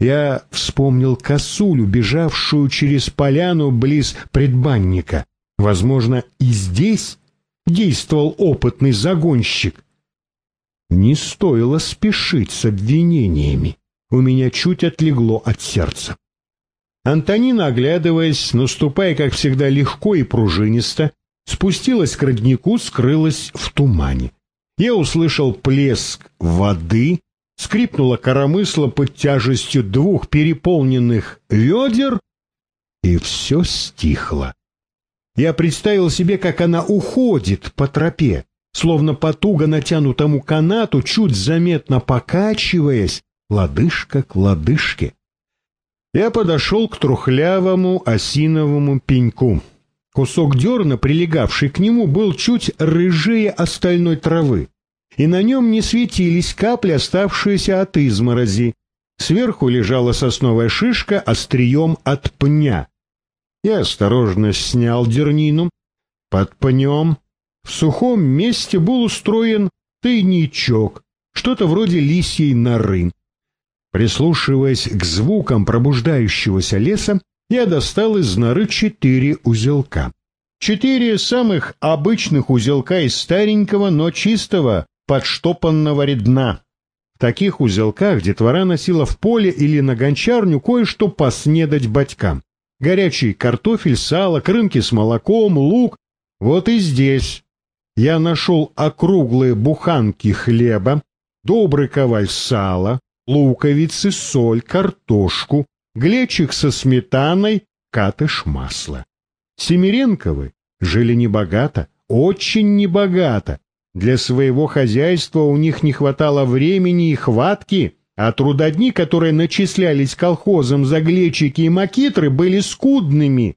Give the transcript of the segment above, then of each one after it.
Я вспомнил косулю, бежавшую через поляну близ предбанника. Возможно, и здесь действовал опытный загонщик. Не стоило спешить с обвинениями. У меня чуть отлегло от сердца. Антонина, оглядываясь, наступая, как всегда, легко и пружинисто, спустилась к роднику, скрылась в тумане. Я услышал плеск воды, скрипнула коромысло под тяжестью двух переполненных ведер, и все стихло. Я представил себе, как она уходит по тропе, словно по туго натянутому канату, чуть заметно покачиваясь, лодыжка к лодыжке. Я подошел к трухлявому осиновому пеньку. Кусок дерна, прилегавший к нему, был чуть рыжее остальной травы, и на нем не светились капли, оставшиеся от изморози. Сверху лежала сосновая шишка острием от пня. Я осторожно снял дернину. Под пнем в сухом месте был устроен тайничок, что-то вроде лисьей норы. Прислушиваясь к звукам пробуждающегося леса, я достал из норы четыре узелка. Четыре самых обычных узелка из старенького, но чистого, подштопанного редна. В таких узелках детвора носила в поле или на гончарню кое-что поснедать батькам. Горячий картофель, сало, крынки с молоком, лук. Вот и здесь я нашел округлые буханки хлеба, добрый коваль сала, луковицы, соль, картошку, глечик со сметаной, катыш масла. Семиренковы жили небогато, очень небогато. Для своего хозяйства у них не хватало времени и хватки, а трудодни, которые начислялись колхозом за глечики и макитры, были скудными.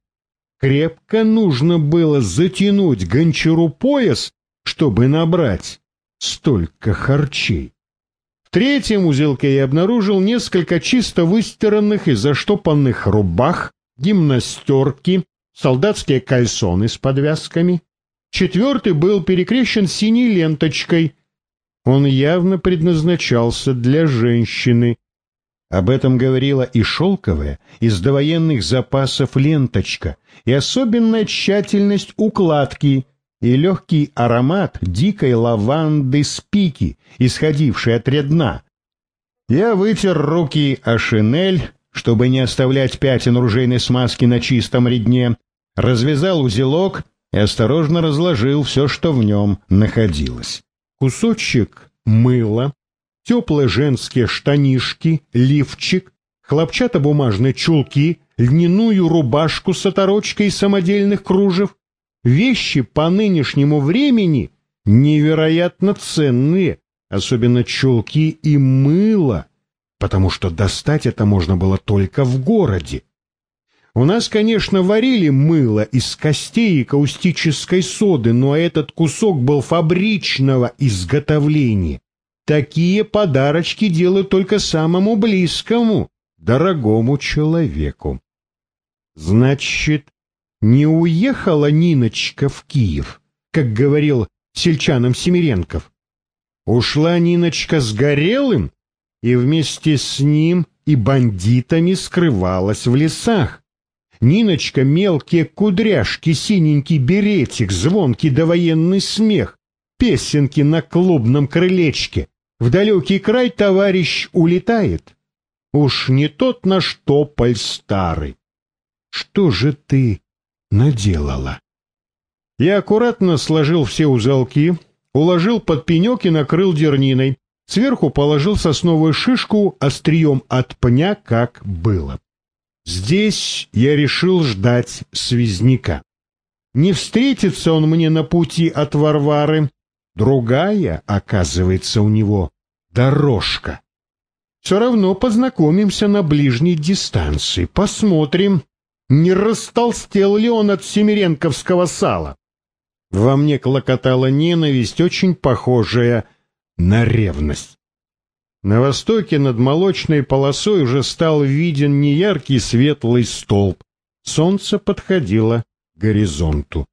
Крепко нужно было затянуть гончару пояс, чтобы набрать столько харчей третьем узелке я обнаружил несколько чисто выстиранных и заштопанных рубах, гимнастерки, солдатские кальсоны с подвязками. Четвертый был перекрещен синей ленточкой. Он явно предназначался для женщины. Об этом говорила и шелковая, из довоенных запасов ленточка, и особенная тщательность укладки — и легкий аромат дикой лаванды спики, исходивший от редна. Я вытер руки о шинель, чтобы не оставлять пятен ружейной смазки на чистом редне, развязал узелок и осторожно разложил все, что в нем находилось. Кусочек мыла, теплые женские штанишки, лифчик, хлопчатобумажные чулки, льняную рубашку с оторочкой самодельных кружев, Вещи по нынешнему времени невероятно ценные, особенно чулки и мыло, потому что достать это можно было только в городе. У нас, конечно, варили мыло из костей и каустической соды, но этот кусок был фабричного изготовления. Такие подарочки делают только самому близкому, дорогому человеку. Значит, не уехала Ниночка в Киев, как говорил сельчанам Семиренков. Ушла Ниночка с Горелым и вместе с ним и бандитами скрывалась в лесах. Ниночка мелкие кудряшки, синенький беретик, звонкий довоенный смех, песенки на клубном крылечке. В далекий край товарищ улетает. Уж не тот наш тополь старый. Что же ты наделала. Я аккуратно сложил все узелки, уложил под пенек и накрыл дерниной. Сверху положил сосновую шишку острием от пня, как было. Здесь я решил ждать связняка. Не встретится он мне на пути от Варвары. Другая, оказывается, у него дорожка. Все равно познакомимся на ближней дистанции. Посмотрим, не растолстел ли он от семиренковского сала? Во мне клокотала ненависть, очень похожая на ревность. На востоке над молочной полосой уже стал виден неяркий светлый столб. Солнце подходило к горизонту.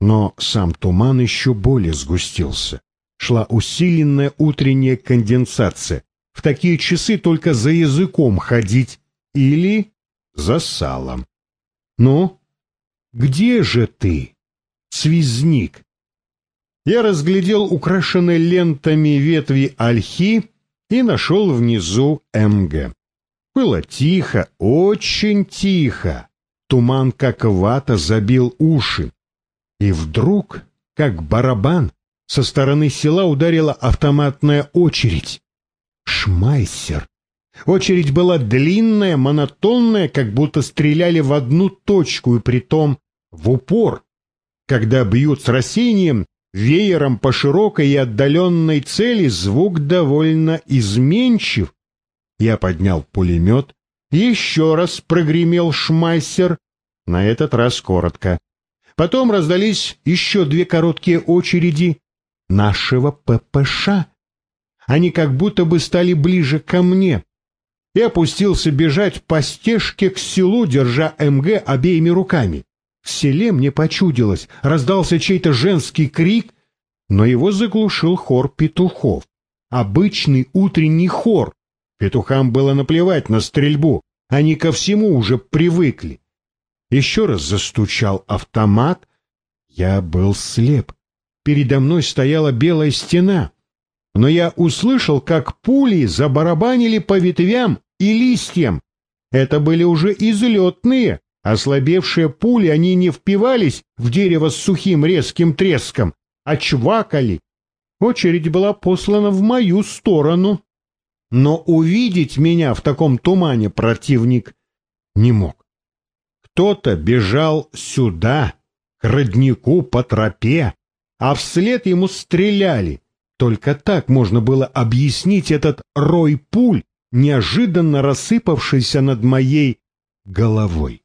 Но сам туман еще более сгустился. Шла усиленная утренняя конденсация. в такие часы только за языком ходить или за салом. Ну, где же ты, связник? Я разглядел украшенные лентами ветви ольхи и нашел внизу МГ. Было тихо, очень тихо. Туман, как вата, забил уши. И вдруг, как барабан, со стороны села ударила автоматная очередь. Шмайсер. Очередь была длинная, монотонная, как будто стреляли в одну точку, и притом в упор. Когда бьют с рассеянием, веером по широкой и отдаленной цели звук довольно изменчив. Я поднял пулемет, еще раз прогремел шмайсер, на этот раз коротко. Потом раздались еще две короткие очереди нашего ППШ. Они как будто бы стали ближе ко мне. И опустился бежать по стежке к селу, держа МГ обеими руками. В селе мне почудилось, раздался чей-то женский крик, но его заглушил хор петухов. Обычный утренний хор. Петухам было наплевать на стрельбу, они ко всему уже привыкли. Еще раз застучал автомат. Я был слеп. Передо мной стояла белая стена. Но я услышал, как пули забарабанили по ветвям и листьям. Это были уже излетные. Ослабевшие пули, они не впивались в дерево с сухим резким треском, а чвакали. Очередь была послана в мою сторону. Но увидеть меня в таком тумане противник не мог. Кто-то бежал сюда, к роднику по тропе, а вслед ему стреляли. Только так можно было объяснить этот рой пуль, неожиданно рассыпавшийся над моей головой.